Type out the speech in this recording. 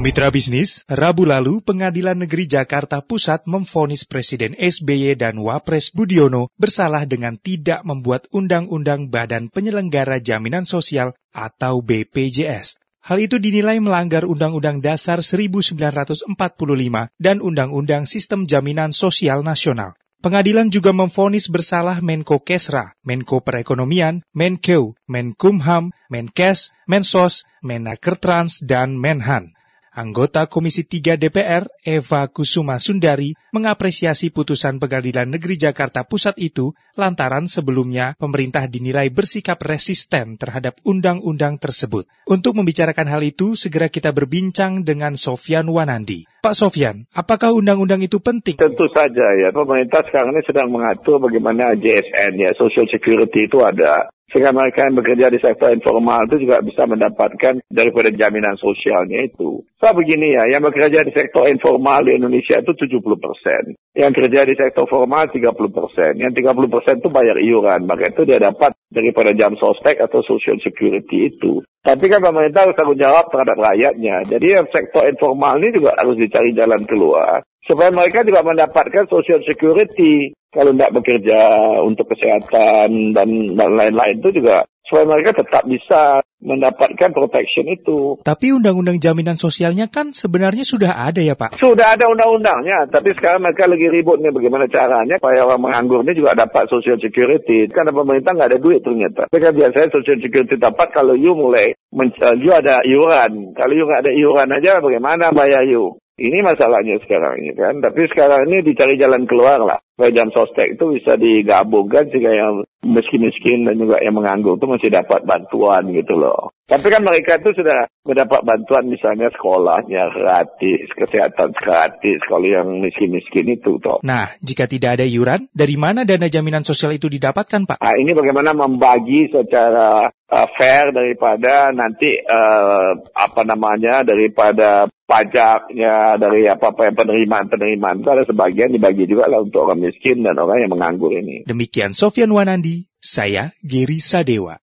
Mitra bisnis, Rabu lalu Pengadilan Negeri Jakarta Pusat memvonis Presiden SBY dan Wapres Budiono bersalah dengan tidak membuat Undang-Undang Badan Penyelenggara Jaminan Sosial atau BPJS. Hal itu dinilai melanggar Undang-Undang Dasar 1945 dan Undang-Undang Sistem Jaminan Sosial Nasional. Pengadilan juga memvonis bersalah Menko Kesra, Menko Perekonomian, Menkeu, Menkumham, Menkes, Mensos, Menakertrans, dan Menhan. Anggota Komisi 3 DPR, Eva Kusuma Sundari, mengapresiasi putusan Pengadilan Negeri Jakarta Pusat itu lantaran sebelumnya pemerintah dinilai bersikap resisten terhadap undang-undang tersebut. Untuk membicarakan hal itu, segera kita berbincang dengan Sofyan Wanandi. Pak Sofyan, apakah undang-undang itu penting? Tentu saja ya, pemerintah sekarang ini sedang mengatur bagaimana JSN ya, Social Security itu ada sehingga mereka yang bekerja di sektor informal itu juga bisa mendapatkan daripada jaminan sosialnya itu. So begini ya, yang bekerja di sektor informal di Indonesia itu 70 persen. Yang kerja di sektor formal 30 persen. Yang 30 persen itu bayar iuran. Maka itu dia dapat daripada jam sostek atau social security itu. Tapi kan pemerintah harus tanggung jawab terhadap rakyatnya. Jadi yang sektor informal ini juga harus dicari jalan keluar. Supaya mereka juga mendapatkan social security kalau tidak bekerja untuk kesehatan dan lain-lain itu juga supaya mereka tetap bisa mendapatkan protection itu. Tapi undang-undang jaminan sosialnya kan sebenarnya sudah ada ya Pak? Sudah ada undang-undangnya, tapi sekarang mereka lagi ribut nih bagaimana caranya supaya orang menganggur ini juga dapat social security. Karena pemerintah nggak ada duit ternyata. Mereka biasanya social security dapat kalau you mulai, you ada iuran. Kalau you nggak ada iuran aja bagaimana bayar you? Ini masalahnya sekarang ini kan. Tapi sekarang ini dicari jalan keluar lah. Supaya jam sostek itu bisa digabungkan sehingga yang miskin-miskin dan juga yang menganggur itu masih dapat bantuan gitu loh. Tapi kan mereka itu sudah mendapat bantuan misalnya sekolahnya gratis, kesehatan gratis kalau yang miskin-miskin itu toh. Nah, jika tidak ada iuran, dari mana dana jaminan sosial itu didapatkan Pak? Nah, ini bagaimana membagi secara uh, fair daripada nanti uh, apa namanya daripada pajaknya dari apa apa yang penerimaan penerimaan itu ada sebagian dibagi juga lah untuk orang miskin dan orang yang menganggur ini. Demikian Sofian Wanandi, saya Giri Sadewa.